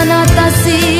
anotasi